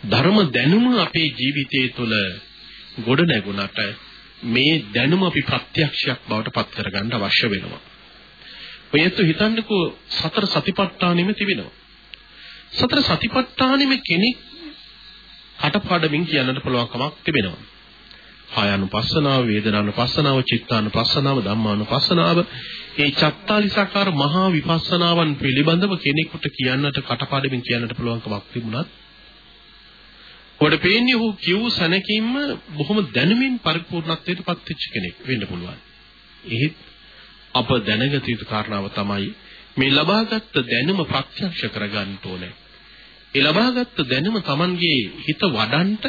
ධර්ම දැනුම අපේ ජීවිතයේ තුළ ගොඩ නැගුණට මේ දැනුම අපි ප්‍රත්‍යක්ෂයක් බවට පත් කරගන්න අවශ්‍ය වෙනවා. ඔයත් හිතන්නකෝ සතර සතිපට්ඨානෙම තිබෙනවා. සතර සතිපට්ඨානෙම කෙනෙක් කටපාඩමින් කියන්නට පුළුවන් කමක් තිබෙනවා. කායानुපස්සනාව, වේදනානුපස්සනාව, චිත්තානුපස්සනාව, ධම්මානුපස්සනාව, ඒ චත්තාලිසාකාර මහා විපස්සනාවන් පිළිබඳව කෙනෙකුට කියන්නට කටපාඩමින් කියන්නට පුළුවන් කමක් තිබුණත් ඔබට පේන්නේ ඔහු කිව් සැනකින්ම බොහොම දැනුමින් පරිපූර්ණත්වයට පත් වෙච්ච කෙනෙක් වෙන්න පුළුවන්. එහෙත් අප දැනගත යුතු කාරණාව තමයි මේ ලබාගත් දැනුම ප්‍රත්‍යක්ෂ කරගන්න ඕනේ. ඒ ලබාගත් දැනුම Tamanගේ හිත වඩන්ට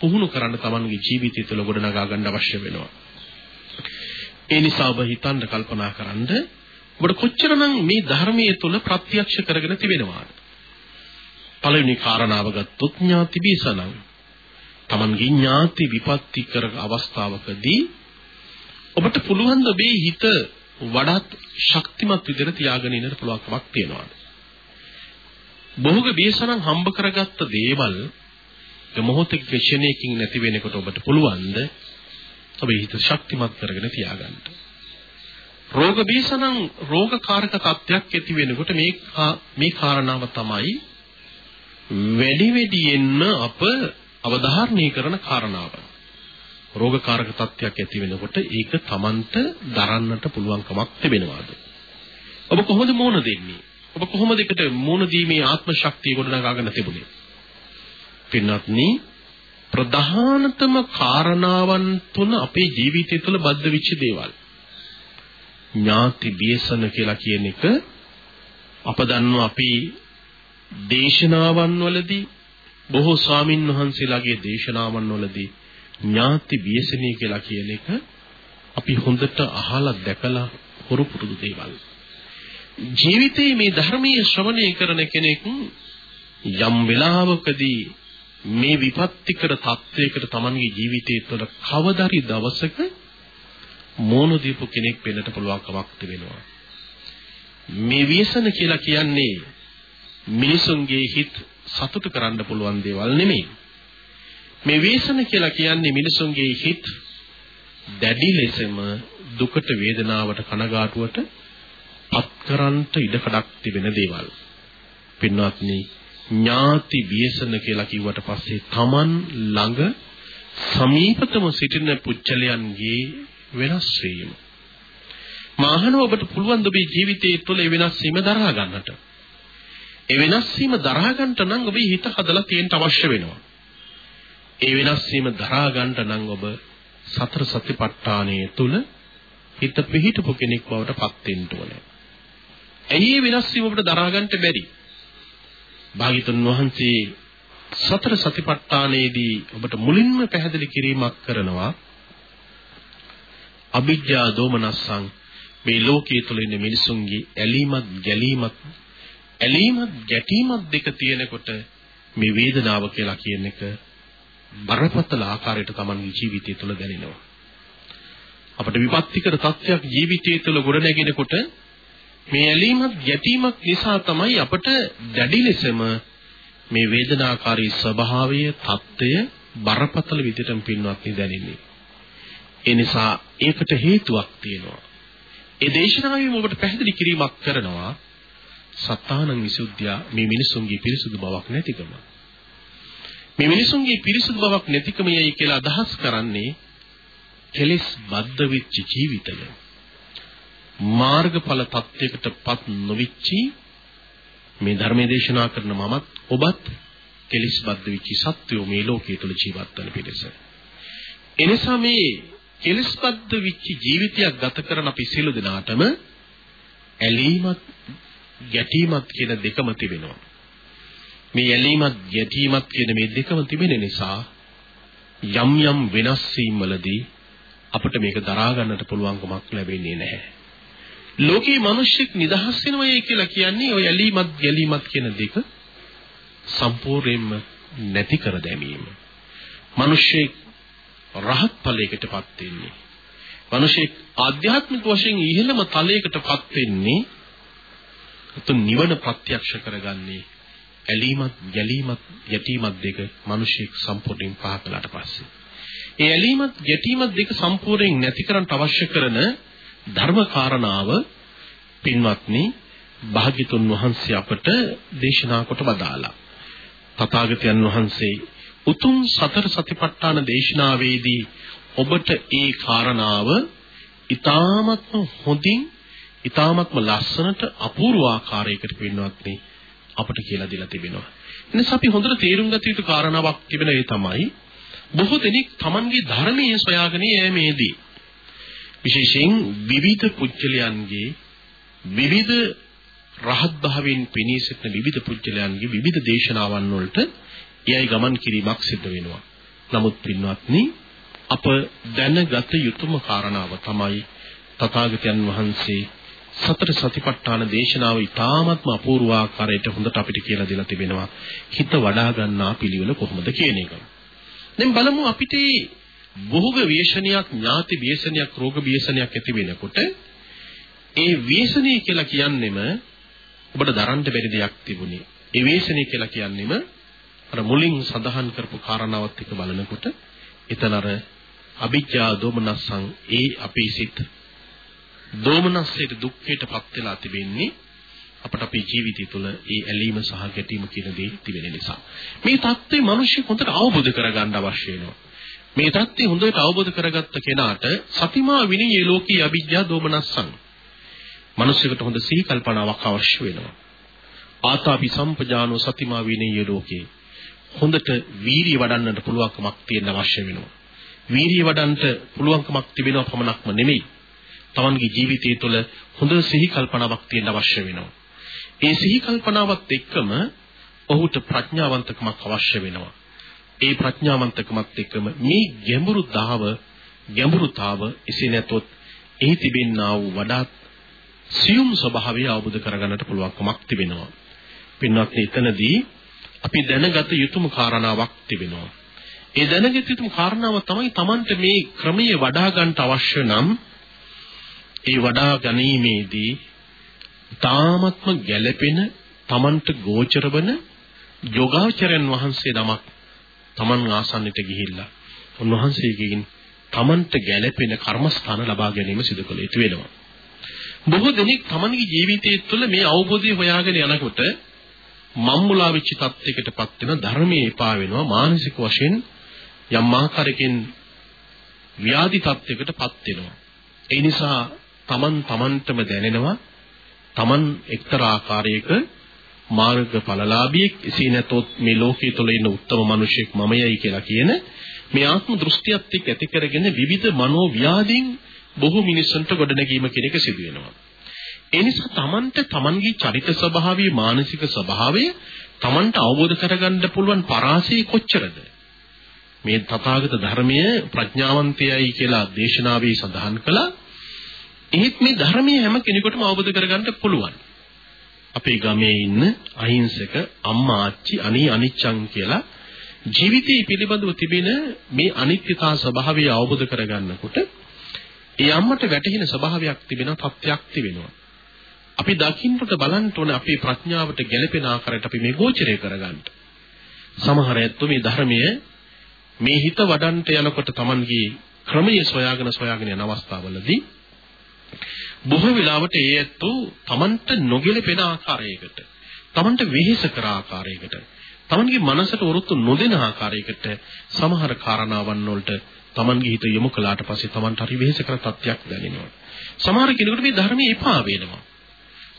පුහුණු කරන්න Tamanගේ ජීවිතය තුළ ගොඩනගා ගන්න අවශ්‍ය වෙනවා. ඒ නිසා ඔබ හිතන්න කල්පනා කරන්න ඔබට කොච්චරනම් මේ ධර්මයේ තුල ප්‍රත්‍යක්ෂ කරගෙන තිබෙනවාද? පළවෙනි කාරණාව ගත්තොත් ඥාති බීසණං. Tamanගේ ඥාති විපත්ති කර අවස්ථාවකදී ඔබට පුළුවන් ඔබේ හිත වඩාත් ශක්තිමත් විදිහට තියාගෙන ඉන්නට පුළුවන්කමක් තියෙනවා. බොහෝග බීසණං හම්බ කරගත්ත දේවල් මොහොතක ක්ෂණයකින් නැති වෙනකොට ඔබට පුළුවන්ද ඔබේ හිත ශක්තිමත් කරගෙන තියාගන්න. රෝග බීසණං රෝගකාරක තත්ත්වයක් ඇති වෙනකොට මේ මේ කාරණාව තමයි වැඩි වැඩියෙන්ම අප අවධාරණය කරන කාරණාව. රෝගකාරක තත්ත්වයක් ඇති වෙනකොට ඒක Tamanට දරන්නට පුළුවන් කමක් තිබෙනවාද? ඔබ කොහොමද මෝන දෙන්නේ? ඔබ කොහොමද ඒකට මෝන දීමේ ආත්ම ශක්තිය ගොඩනගාගෙන තිබුණේ? පින්වත්නි ප්‍රධානතම කාරණාවන් තුන අපේ ජීවිතය තුළ බද්ධ වෙච්ච දේවල්. ඥාති බියසන කියලා කියන එක අප දන්නවා අපි දේශනාවන් වලදී බොහෝ ස්වාමින් වහන්සේලාගේ දේශනාවන් වලදී ඥාති බියසනී කියලා කියන එක අපි හොඳට අහලා දැකලා හුරු පුරුදු දේවල්. ජීවිතේ මේ ධර්මයේ ශ්‍රවණය කරන කෙනෙක් යම් වෙලාවකදී මේ විපත්තිකර තත්වයකට Tamanගේ ජීවිතය තුළ කවදාරි දවසක මෝන දීපු කෙනෙක් වෙන්නට පුළුවන් කමක් තිබෙනවා. මේ ව්‍යසන කියලා කියන්නේ මිනිසුන්ගේ හිත සතුට කරන්න පුළුවන් දේවල් නෙමෙයි. මේ ව්‍යසන කියලා කියන්නේ මිනිසුන්ගේ හිත දැඩි ලෙසම දුකට වේදනාවට කනගාටුවට පත් කරන්නට ඉඩකඩක් තිබෙන දේවල්. පින්වත්නි ඥාති ව්‍යසන කියලා කිව්වට පස්සේ Taman ළඟ සමීපතම සිටින පුච්චලයන්ගේ වෙනස් වීම. මාහන ඔබට පුළුවන් ඔබේ ජීවිතයේ තුළ ඒ වෙනස් වීම දරා ගන්නට. ඒ වෙනස් වීම දරා ගන්නට නම් ඔබේ හිත හදලා තියෙන්න අවශ්‍ය වෙනවා. ඒ වෙනස් වීම දරා ගන්නට නම් ඔබ සතර සතිපට්ඨානයේ තුල හිත පිහිටපු කෙනෙක් බවට පත් වෙන්න ඕනේ. ඇයි මේ වෙනස් වීම ඔබට දරා ගන්නට බැරි? භාග්‍යතුන් වහන්සේ සතර සතිපට්ඨානයේදී ඔබට මුලින්ම පැහැදිලි කිරීමක් කරනවා අවිජ්ජා දෝමනස්සං මේ ලෝකයේ තුල ඉන්න මිනිසුන්ගේ ඇලීමත් ගැලීමත් ඇලීමත් ගැටීමත් දෙක තියෙනකොට මේ වේදනාව කියලා කියන එක බරපතල ආකාරයට Tamanගේ ජීවිතය තුළ දැනෙනවා. අපිට විපත්තිකර තත්ත්වයක් ජීවිතය තුළ ගොඩනැගෙනකොට මේ ඇලීමක් ගැටීමක් නිසා තමයි අපට දැඩි ලෙසම මේ වේදනාකාරී ස්වභාවය, తত্ত্বය බරපතල විදිහටම පින්වත්නි දැනෙන්නේ. ඒ නිසා ඒකට හේතුවක් තියෙනවා. ඒ දේශනාවෙම ඔබට පැහැදිලි කිරීමක් කරනවා සත්තානං විසුද්ධිය මේ මිනිසුන්ගේ පිරිසුදු බවක් නැතිකම. මේ මිනිසුන්ගේ පිරිසුදු බවක් නැතිකමයි කියලා අදහස් කරන්නේ කෙලෙස් බද්ධ වෙච්ච ජීවිතය. මාර්ගඵල තත්වයකටපත් නොවිච්චි මේ ධර්මයේ දේශනා කරන මමත් ඔබත් කෙලෙස් බද්ධ වෙච්ච සත්වෝ මේ ලෝකයේ තුල ජීවත් වන පිරිස. එනිසා මේ කෙලෙස් බද්ධ වෙච්ච ජීවිතයක් ගත කරන අපි සියලු දෙනාටම ඇලීමත් ගැටීමත් කියන දෙකම තිබෙනවා. මේ ඇලීමත් ගැටීමත් කියන මේ දෙකම තිබෙන නිසා යම් යම් වෙනස් වීම්වලදී අපිට මේක දරා ගන්නට පුළුවන්කමක් ලැබෙන්නේ නැහැ. ලෝකේ මිනිස්සෙක් නිදහස් වෙනවයි කියලා කියන්නේ ඔය ඇලීමත් ගැලීමත් කියන දෙක සම්පූර්ණයෙන්ම නැති කර දැමීම. මිනිස්සෙක් රහත් ඵලයකටපත් වෙන්නේ. මිනිස්සෙක් ආධ්‍යාත්මික වශයෙන් ඉහළම තලයකටපත් වෙන්නේ උතුම් නිවන ප්‍රත්‍යක්ෂ කරගන්නේ ඇලීමත් ගැලීමත් යැටීමත් දෙක මිනිසෙක් සම්පූර්ණයෙන් පහ කළාට පස්සේ. ඒ ඇලීමත් ගැටීමත් දෙක සම්පූර්ණයෙන් නැති කරන්න අවශ්‍ය කරන ධර්ම කාරණාව පින්වත්නි භාග්‍යතුන් වහන්සේ අපට දේශනා කොට වදාලා. තථාගතයන් වහන්සේ උතුම් සතර සතිපට්ඨාන දේශනාවේදී ඔබට ඒ කාරණාව ඊ타මත්ම හොඳින් ඊ타මත්ම ලස්සනට අපූර්ව ආකාරයකට පින්වත්නි අපට කියලා දීලා තිබෙනවා. එනිසා අපි හොඳට තේරුම් ගත යුතු කාරණාවක් තිබෙන ඒ තමයි බොහෝ දෙනෙක් Tamanගේ ධර්මයේ සොයාගෙන යෑමේදී විශේෂයෙන් විවිධ පුජ්‍යලයන්ගේ විවිධ රහත් භාවයෙන් පෙනී සිටින විවිධ පුජ්‍යලයන්ගේ විවිධ දේශනාවන් වලට එයයි ගමන් කිරීමක් සිද්ධ වෙනවා. නමුත් පින්වත්නි අප දැනගත යුතුම කාරණාව තමයි තථාගතයන් වහන්සේ සතර සතිපට්ඨාන දේශනාව ඉතාමත්ම අපූර්ව ආකාරයට හොඳට අපිට කියලා දීලා තිබෙනවා. හිත වඩා ගන්නා පිළිවෙල කොහොමද කියන එක. දැන් බලමු අපිට භෝග ව්‍යසනයක්, ඥාති ව්‍යසනයක්, රෝග ව්‍යසනයක් ඇති වෙනකොට ඒ ව්‍යසනය කියලා කියන්නෙම ඔබට දරන්න බැරි දෙයක් තිබුණේ. ඒ ව්‍යසනය කියලා කියන්නෙම අර මුලින් සඳහන් කරපු කාරණාවත් එක්ක බලනකොට එතන අර අවිජ්ජා දෝමනස්සං ඒ අපේ සිත් දෝමනස්සයට දුක්ඛයටපත් වෙලා තිබෙන්නේ අපට අපේ ජීවිතය තුළ ඒ ඇලීම සහ ගැටීම කියන දේ තිබෙන නිසා. මේ தත්ත්වය මිනිස්සු හොඳට අවබෝධ කරගන්න අවශ්‍ය වෙනවා. මේ தත්ත්වය හොඳට අවබෝධ කරගත්ත කෙනාට සතිමා විනී ලෝකී අවිජ්ජා දෝමනස්සං. මිනිස්සුන්ට හොඳ සිහි කල්පනාවක් අවශ්‍ය වෙනවා. ආතාපි සම්පජානෝ සතිමා විනී ලෝකේ හොඳට වීරිය වඩන්නට පුළුවන්කමක් තියෙන අවශ්‍ය වෙනවා. වීරිය වඩන්නට පුළුවන්කමක් තිබෙනව පමණක්ම නෙමෙයි. තමන්ගේ ජීවිතය තුළ හොඳ සිහි කල්පනාවක් තියෙන්න අවශ්‍ය වෙනවා. ඒ සිහි කල්පනාවත් එක්කම ඔහුට ප්‍රඥාවන්තකමක් අවශ්‍ය වෙනවා. ඒ ප්‍රඥාවන්තකමත් එක්කම මේ ගැඹුරු දාව ගැඹුරුතාව එසේ නැතොත් එහි තිබෙන්නා වූ වඩාත් සියුම් ස්වභාවය අවබෝධ කරගන්නට පුළුවන්කමක් තිබෙනවා. පින්වත් එතනදී අපි දැනගත යුතුම කාරණාවක් තිබෙනවා. ඒ දැනගත යුතුම කාරණාව තමයි Tamanට මේ ක්‍රමයේ වඩා ගන්නට අවශ්‍ය නම් ඒ වඩා ගැනීමේදී තාමත්ම ගැළපෙන Tamanට ගෝචර වන යෝගාචරයන් වහන්සේ නමක් Taman ආසන්නයට ගිහිල්ලා උන්වහන්සේගෙන් Tamanට ගැළපෙන කර්මස්ථාන ලබා ගැනීම සිදු කළ යුතු වෙනවා. බොහෝ දෙනෙක් Tamanගේ ජීවිතය තුළ මේ අවබෝධය හොයාගෙන යනකොට මම්මුලා වෙච්ච තත්යකටපත් වෙන ධර්මයේ එපා වෙනවා මානසික වශයෙන් යම් ආකාරයකින් ව්‍යාධි තත්යකටපත් වෙනවා. ඒ නිසා Taman Tamanටම දැනෙනවා Taman එක්තරා ආකාරයක මාර්ගඵලලාභියෙක් එසේ නැතොත් මේ ලෝකයේ තුල ඉන්න උත්තම මිනිසෙක් මමයයි කියලා කියන මේ ආත්ම දෘෂ්ටියත් එක්ක ඇති කරගෙන විවිධ මනෝ ව්‍යාධීන් බොහෝ මිනිසුන්ට ගොඩනැගීම කියන එක සිදු වෙනවා. ඒ නිසා Tamanට Tamanගේ චරිත ස්වභාවය මානසික ස්වභාවය Tamanට අවබෝධ කරගන්න පුළුවන් පරාසය කොච්චරද? මේ තථාගත ධර්මය ප්‍රඥාවන්තයයි කියලා දේශනාවේ සඳහන් කළා. එහෙත් මේ ධර්මයේ හැම කෙනෙකුටම අවබෝධ කරගන්න පුළුවන්. අපේ ගමේ ඉන්න අහිංසක අම්මා ආච්චි අනී අනිච්චං කියලා ජීවිතයේ පිළිබඳව තිබෙන මේ අනිත්‍යතා ස්වභාවය අවබෝධ කරගන්නකොට ඒ අම්මට වැටහෙන ස්වභාවයක් තිබෙනවා තත්ත්වයක් තිබෙනවා. අපි දකින්නට බලන්න ඕනේ අපේ ප්‍රඥාවට ගැළපෙන ආකාරයට අපි මේ ගෝචරය කරගන්න. සමහර ඇත්තෝ මේ ධර්මයේ මේ හිත වඩන්ට යනකොට Tamanගේ ක්‍රමයේ සොයාගෙන සොයාගෙන යන අවස්ථාවලදී බොහෝ වෙලාවට ඒ ඇත්තෝ Tamanට නොගැලපෙන ආකාරයකට Tamanට වෙහෙස කර ආකාරයකට Tamanගේ මනසට වරුත්තු නොදෙන ආකාරයකට සමහර කාරණාවන් වලට Tamanගේ හිත යොමු කළාට පස්සේ Tamanට හරි වෙහෙස කර තත්යක් දැනෙනවා. සමහර කෙනෙකුට මේ ධර්මයේ එපා වෙනවා.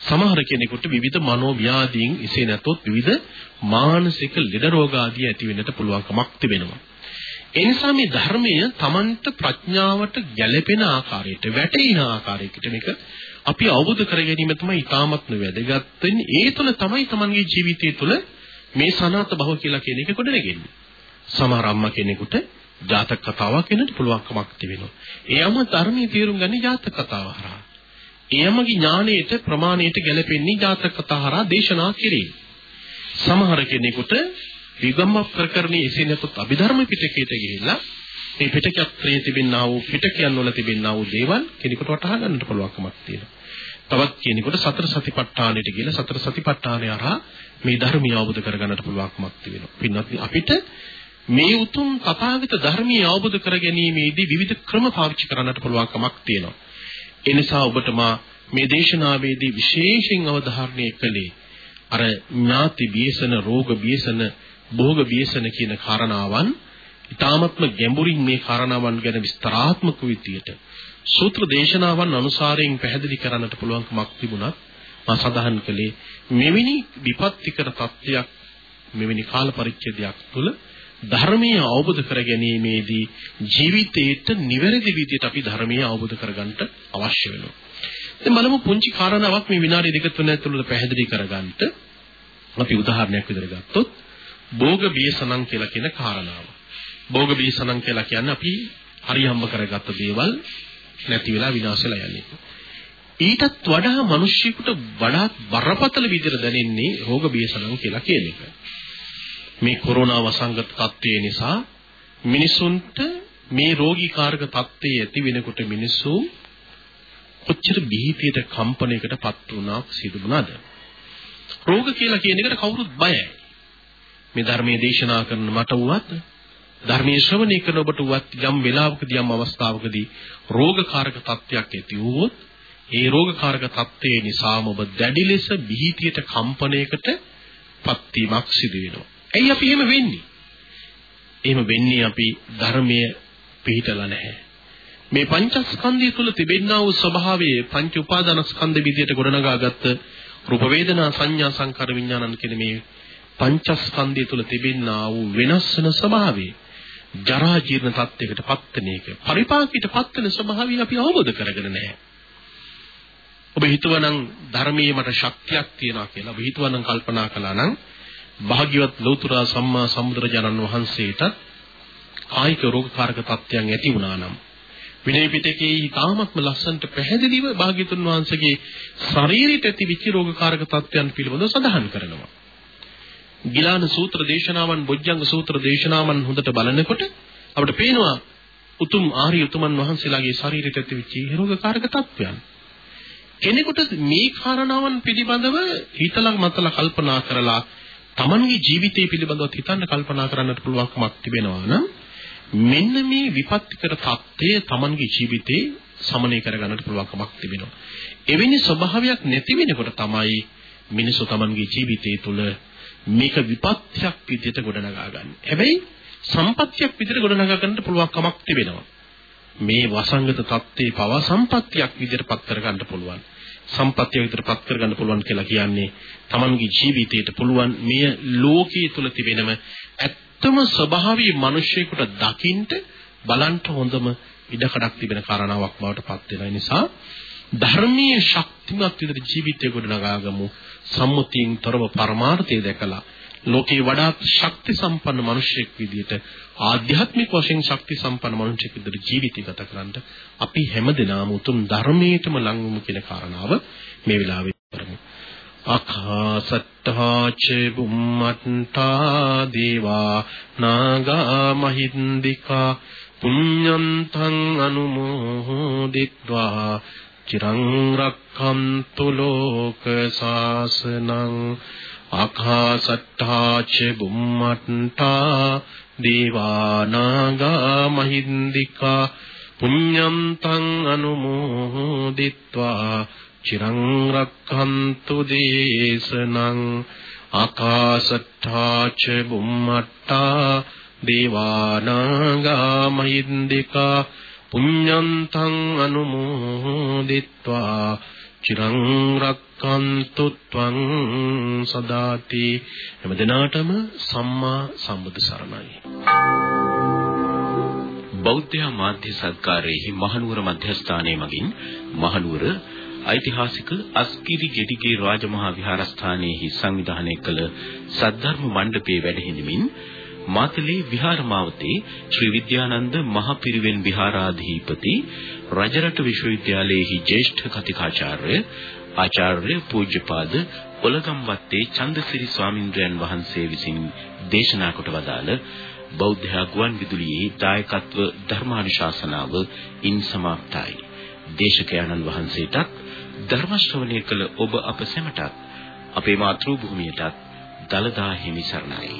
සමහර කෙනෙකුට විවිධ මනෝව්‍යාධීන් එසේ නැතොත් විවිධ මානසික ලෙඩ රෝග ආදී ඇති වෙන්නට පුළුවන්කමක් තිබෙනවා. ඒ නිසා මේ ධර්මය Tamanට ප්‍රඥාවට ගැළපෙන ආකාරයට වැටෙන ආකාරයකට මේක අපි අවබෝධ කර ගැනීම තමයි ඊටාමත්ම වැදගත් වෙන්නේ. ඒ තුළ තමයි Tamanගේ ජීවිතය තුළ මේ සනාත භව කියලා කියන එක ගොඩනගෙන්නේ. සමහර අම්මා කෙනෙකුට ජාතක කතාවක් වෙන්නත් පුළුවන්කමක් තිබෙනවා. එයම ධර්මයේ තේරුම් ගන්නේ ජාතක කතාව හරහා. එයමගේ ඥාණයට ප්‍රමාණයට ගැලපෙන්නේ ජාතක කතා හරහා දේශනා කිරීම. සමහර කෙනෙකුට විගම්ම ප්‍රකරණයේ එසේ නැතොත් අභිධර්ම පිටකයට ගිහිල්ලා මේ පිටකයත්‍රයේ තිබෙනා වූ පිටකයන් වල තිබෙනා වූ දේවල් කෙනෙකුට වටහා ගන්නට පුළුවන්කමක් තියෙනවා. තවත් කෙනෙකුට සතර සතිපට්ඨානෙට ගිහලා සතර සතිපට්ඨානය අරහා මේ ධර්මය අවබෝධ කරගන්නට පුළුවන්කමක් තියෙනවා. පින්වත් අපිට මේ උතුම් තථාගත ධර්මයේ අවබෝධ කර ගැනීමේදී විවිධ ක්‍රම පාවිච්චි කරන්නට පුළුවන්කමක් තියෙනවා. ඒ නිසා ඔබට මා මේ දේශනාවේදී විශේෂයෙන් අවධාරණය කළේ අර ඥාති බියසන රෝග බියසන භෝග බියසන කියන කාරණාවන් ඊ타මත්ම ගැඹුරින් මේ කාරණාවන් ගැන විස්තරාත්මක විදියට සූත්‍ර දේශනාවන් අනුසාරයෙන් පැහැදිලි කරන්නට පුළුවන්කමක් තිබුණත් මා සඳහන් කළේ මෙවැනි විපත්තිකර තත්ත්වයක් මෙවැනි කාල පරිච්ඡේදයක් තුළ ධර්මයේ අවබෝධ කර ගැනීමේදී ජීවිතේට නිවැරදි විදිහට අපි ධර්මයේ අවබෝධ කරගන්නට අවශ්‍ය වෙනවා. දැන් බලමු පුංචි කාරණාවක් මේ විනාඩි දෙක තුන ඇතුළත පැහැදිලි කරගන්න. අපි උදාහරණයක් විදිහට ගත්තොත් භෝග බියසනං කියලා කියන කාරණාව. භෝග බියසනං කියලා කියන්නේ අපි හරි හම්බ කරගත්ත දේවල් නැති වෙලා විනාශ වෙලා යන්නේ. ඊටත් වඩා මිනිස්සුෙකුට වඩාත් බරපතල විදිහට දැනෙන්නේ රෝග බියසනං කියලා කියන එක. මේ කොරෝනා වසංගත තත්ත්වය නිසා මිනිසුන්ට මේ රෝගීකාරක තත්ත්වයේ ඇති වෙනකොට මිනිස්සු කොච්චර බිහිතියට කම්පණයකටපත් වුණාක් සිදු වුණාද? රෝග කියලා කියන එකට කවුරුත් බයයි. මේ ධර්මයේ දේශනා කරන මට වුවත් ධර්මයේ ශ්‍රවණය කරන ඔබට වුවත් යම් වෙලාවකදී යම් අවස්ථාවකදී රෝගකාරක තත්ත්වයක් ඇති වුවොත් ඒ රෝගකාරක තත්ත්වයේ නිසාම ඔබ දැඩි ලෙස බිහිතියට කම්පණයකට පත්වීමක් සිදු වෙනවා. ඇයි අපි එහෙම වෙන්නේ? එහෙම වෙන්නේ අපි ධර්මයේ පිළිතලා නැහැ. මේ පංචස්කන්ධය තුල තිබෙනා වූ ස්වභාවයේ පංච උපාදානස්කන්ධ විදියට ගොඩනගාගත්ත රූප වේදනා සංඥා සංකාර විඥානන් කියන මේ පංචස්කන්ධය තුල තිබෙනා වූ වෙනස් වෙන ස්වභාවය ජරා ජීර්ණ තත්යකට පත්වෙන එක පරිපාකයට පත්වෙන ස්වභාවය අපි අවබෝධ කරගෙන නැහැ. ඔබ හිතුවනම් ධර්මයේ මට ශක්තියක් තියනවා කියලා ඔබ හිතුවනම් කල්පනා කළා නම් භාග්‍යවත් ලෞතර සම්මා සම්බුදුරජාණන් වහන්සේට කායික රෝගකාරක තත්ත්වයන් ඇති වුණා නම් විනය පිටකයේ ඊටාත්ම ලස්සනට පැහැදිලිව භාග්‍යතුන් වහන්සේගේ ශරීරයට ඇති විචි රෝගකාරක තත්ත්වයන් පිළිබඳව සඳහන් කරනවා. ගිලාන සූත්‍ර දේශනාවන් බොජ්ජංග සූත්‍ර දේශනාවන් හොඳට බලනකොට අපිට පේනවා උතුම් ආර්ය උතුමන් වහන්සේලාගේ ශරීරයට ඇති විචි රෝගකාරක තත්ත්වයන්. කෙනෙකුට මේ කාරණාවන් පිළිබඳව හිතලා මතලා කල්පනා කරලා Tamanගේ ජීවිතය පිළිබඳව හිතන්න කල්පනා කරන්නට පුළුවන්කමක් තිබෙනවා නම් මෙන්න මේ විපත්තිකර தත්ත්වය Tamanගේ ජීවිතේ සමනය කරගන්නට පුළුවන්කමක් තිබෙනවා. එවැනි ස්වභාවයක් නැති වෙනකොට තමයි මිනිස්සු Tamanගේ ජීවිතය තුළ මේක විපත්‍යක් විදිහට ගොඩනගා ගන්න. හැබැයි සම්පත්‍යක් විදිහට ගොඩනගා ගන්නට පුළුවන්කමක් තිබෙනවා. මේ වසංගත தත්ත්වේ පවා සම්පත්‍යක් විදිහට පත් කර ගන්න පුළුවන්. සම්පත්‍ය විතර පත් කරගන්න පුළුවන් කියලා කියන්නේ Tamanගේ ජීවිතයට පුළුවන් මෙය ලෝකයේ තුල තිබෙනම ඇත්තම ස්වභාවී මිනිසෙකුට දකින්න බලන්න හොඳම ඉඩකඩක් තිබෙන කාරණාවක් බවට පත් වෙන නිසා ධර්මීය ශක්තිමත් විදිහට ජීවිතය ගොඩනගාගමු සම්මුතියෙන් තොරව පරමාර්ථය දැකලා ලෝකේ වඩාත් ශක්ති සම්පන්න මිනිසෙක් විදිහට ආධ්‍යාත්මික වශයෙන් ශක්ති සම්පන්න මිනිසෙක් විදිහට ජීවිතය ගත කරන්න අපි හැමදෙනාම උතුම් ධර්මයටම ලං වෙමු කියන කාරණාව මේ වෙලාවේ කරමු. අඛාසට්ඨා ච බුම්මත්තා දේවා නාගා මහින්దికා පුඤ්ඤන්තං අනුමෝදිත්වා චිරං රක්ඛන්තු ලෝක සාසනං ආකාසට්ඨා ච බුම්මට්ඨා දීවානාගා මහින්దికා පුඤ්ඤන්තං අනුමෝදිත්වා චිරං රක්ඛන්තු දේශනං ආකාසට්ඨා ච බුම්මට්ඨා දීවානාගා මහින්దికා පුඤ්ඤන්තං අනුමෝදිත්වා චිරං රක්ඛන්තු ත්වං සදාති එම දිනාටම සම්මා සම්බුදු සරණයි। බෞද්ධ මාධ්‍ය සත්කාරයේහි මහනුවර මධ්‍යස්ථානයේ මගින් මහනුවර ඓතිහාසික අස්කිරි ගෙඩිගේ රාජමහා විහාරස්ථානයේහි සංවිධානය කළ සද්ධර්ම මණ්ඩපයේ වැඩහිඳිමින් මාතලේ විහාරමාවතේ ශ්‍රී විද්‍යානන්ද මහපිරිවෙන් විහාරාධිපති රජරට විශ්වවිද්‍යාලයේහි ජ්‍යෙෂ්ඨ කතිකාචාර්ය ආචාර්ය පූජ්‍යපාද ඔලගම්වත්තේ චන්දසිරි ස්වාමින්ද්‍රයන් වහන්සේ විසින් දේශනා කොට වදාළ බෞද්ධ ගුවන් විදුලියේ දායකත්ව ධර්මානුශාසනාව ඉන් සමාප්තයි. දේශකයන්න් වහන්සේටත් ධර්ම ශ්‍රවණය කළ ඔබ අප සැමටත් අපේ මාතෘ භූමියටත් දලදා හිමි සරණයි.